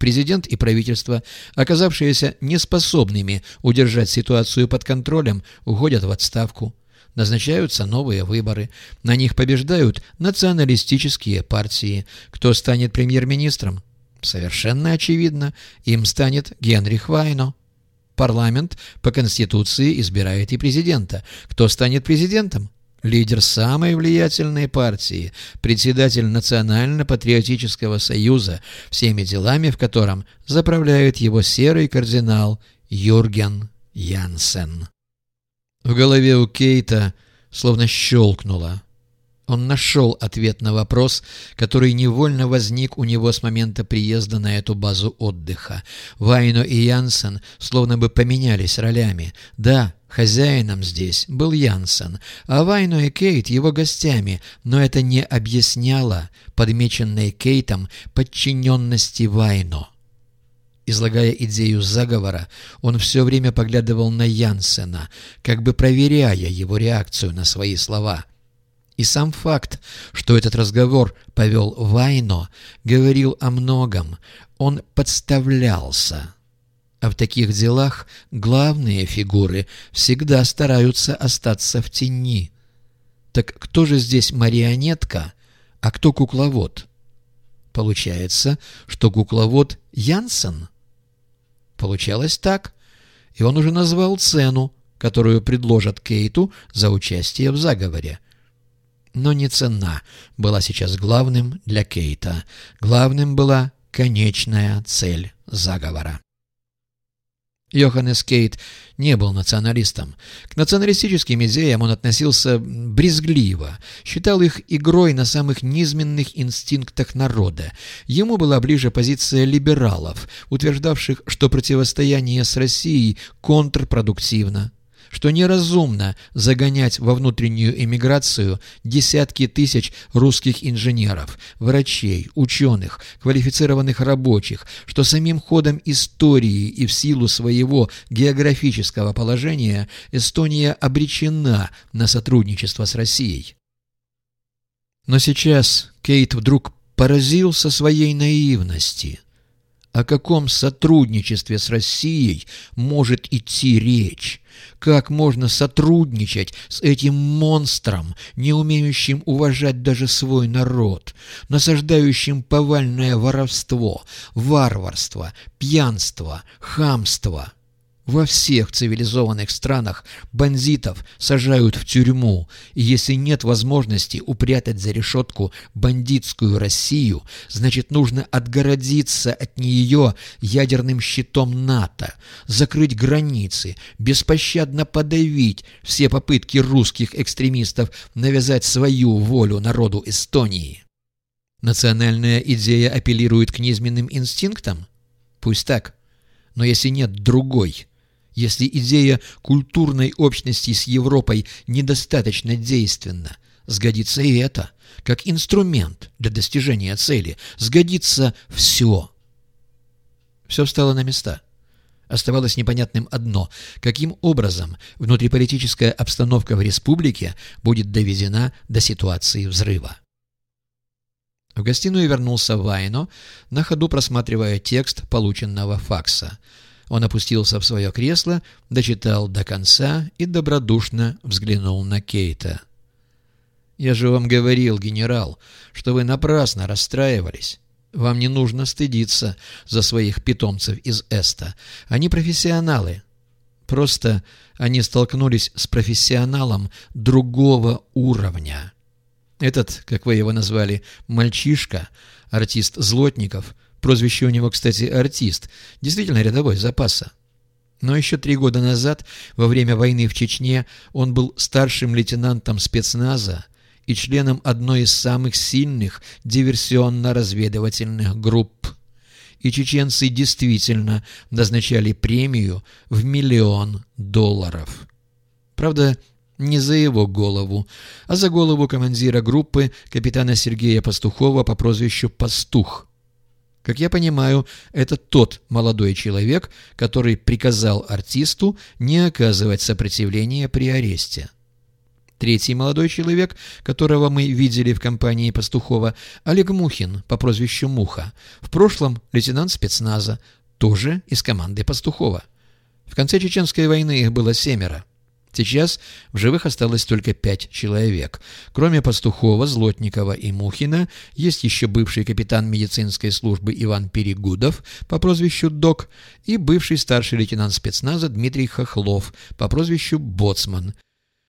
Президент и правительство, оказавшиеся неспособными удержать ситуацию под контролем, уходят в отставку. Назначаются новые выборы. На них побеждают националистические партии. Кто станет премьер-министром? Совершенно очевидно, им станет Генрих Вайно. Парламент по Конституции избирает и президента. Кто станет президентом? Лидер самой влиятельной партии, председатель Национально-патриотического союза, всеми делами в котором заправляет его серый кардинал Юрген Янсен. В голове у Кейта словно щелкнуло. Он нашел ответ на вопрос, который невольно возник у него с момента приезда на эту базу отдыха. Вайно и Янсен словно бы поменялись ролями. Да, хозяином здесь был Янсен, а Вайно и Кейт его гостями, но это не объясняло подмеченной Кейтом подчиненности Вайно. Излагая идею заговора, он все время поглядывал на Янсена, как бы проверяя его реакцию на свои слова. И сам факт, что этот разговор повел Вайно, говорил о многом. Он подставлялся. А в таких делах главные фигуры всегда стараются остаться в тени. Так кто же здесь марионетка, а кто кукловод? Получается, что кукловод Янсен? Получалось так. И он уже назвал цену, которую предложат Кейту за участие в заговоре. Но не цена была сейчас главным для Кейта. Главным была конечная цель заговора. Йоханнес Кейт не был националистом. К националистическим идеям он относился брезгливо, считал их игрой на самых низменных инстинктах народа. Ему была ближе позиция либералов, утверждавших, что противостояние с Россией контрпродуктивно что неразумно загонять во внутреннюю эмиграцию десятки тысяч русских инженеров, врачей, ученых, квалифицированных рабочих, что самим ходом истории и в силу своего географического положения Эстония обречена на сотрудничество с Россией. Но сейчас Кейт вдруг поразился своей наивности – о каком сотрудничестве с Россией может идти речь? Как можно сотрудничать с этим монстром, не умеющим уважать даже свой народ, насаждающим повальное воровство, варварство, пьянство, хамство? Во всех цивилизованных странах бандитов сажают в тюрьму, и если нет возможности упрятать за решетку бандитскую Россию, значит нужно отгородиться от нее ядерным щитом НАТО, закрыть границы, беспощадно подавить все попытки русских экстремистов навязать свою волю народу Эстонии. Национальная идея апеллирует к низменным инстинктам? Пусть так. Но если нет другой – если идея культурной общности с Европой недостаточно действенна, сгодится и это, как инструмент для достижения цели, сгодится все. Все встало на места. Оставалось непонятным одно – каким образом внутриполитическая обстановка в республике будет доведена до ситуации взрыва. В гостиную вернулся Вайно, на ходу просматривая текст полученного факса – он опустился в свое кресло, дочитал до конца и добродушно взглянул на Кейта. «Я же вам говорил, генерал, что вы напрасно расстраивались. Вам не нужно стыдиться за своих питомцев из Эста. Они профессионалы. Просто они столкнулись с профессионалом другого уровня. Этот, как вы его назвали, мальчишка, артист Злотников – Прозвище у него, кстати, артист. Действительно рядовой запаса. Но еще три года назад, во время войны в Чечне, он был старшим лейтенантом спецназа и членом одной из самых сильных диверсионно-разведывательных групп. И чеченцы действительно назначали премию в миллион долларов. Правда, не за его голову, а за голову командира группы капитана Сергея Пастухова по прозвищу «Пастух», как я понимаю, это тот молодой человек, который приказал артисту не оказывать сопротивления при аресте. Третий молодой человек, которого мы видели в компании Пастухова, Олег Мухин по прозвищу Муха, в прошлом лейтенант спецназа, тоже из команды Пастухова. В конце Чеченской войны их было семеро. Сейчас в живых осталось только пять человек. Кроме Пастухова, Злотникова и Мухина, есть еще бывший капитан медицинской службы Иван Перегудов по прозвищу Док и бывший старший лейтенант спецназа Дмитрий Хохлов по прозвищу Боцман –